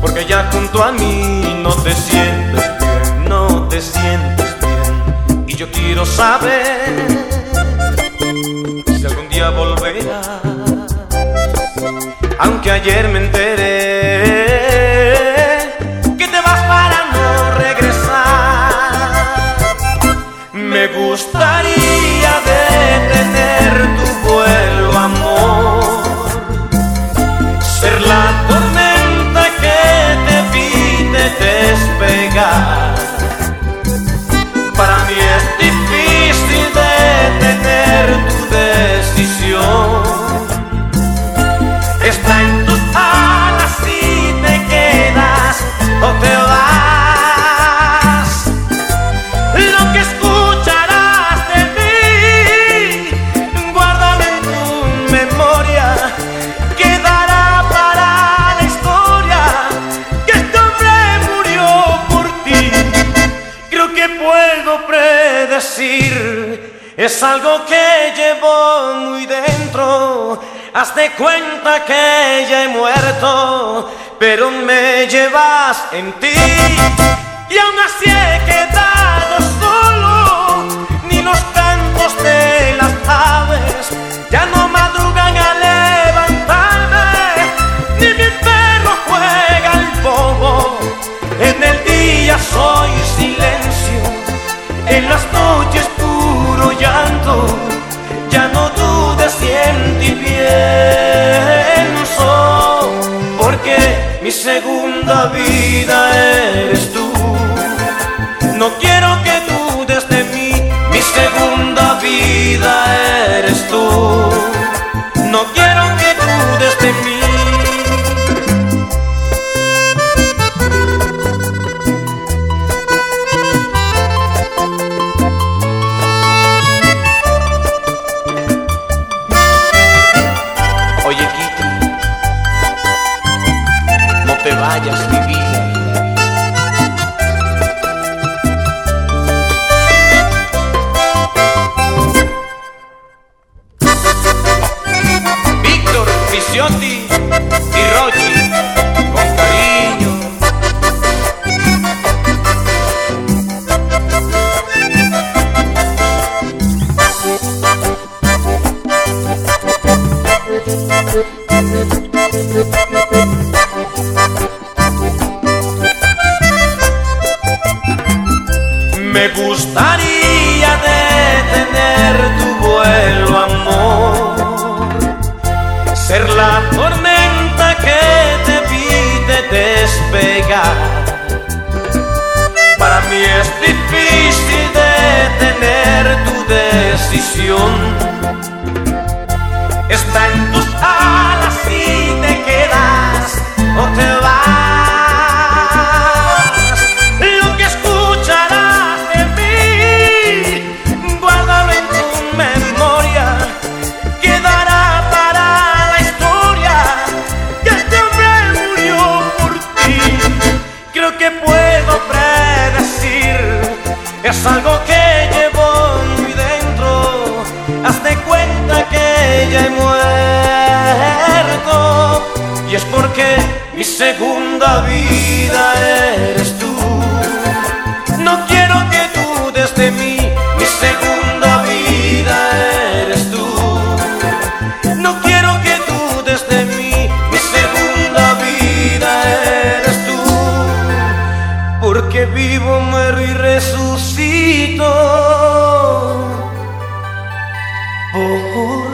porque ya junto a mí no te sientes bien, no te sientes bien. Y yo quiero saber si algún día volverás, aunque ayer me enteré que te vas para no regresar. Me gustaría es algo que llevo muy dentro. Hazte cuenta que ya he muerto, pero me llevas en ti. Y aún así he quedado solo, ni los cantos de las aves ya no madrugan a levantarme, ni mi perro juega el bobo. En el día soy silencio, en las noches Ya no dudes si en ti pienso, porque mi segunda vida eres tú. No quiero que Fisiotti y Rochi, con cariño. Me gustaría detener es difícil detener tu decisión. Está en tus he muerto y es porque mi segunda vida eres tú. No quiero que dudes de mí, mi segunda vida eres tú. No quiero que dudes de mí, mi segunda vida eres tú. Porque vivo, muero y resucito. Por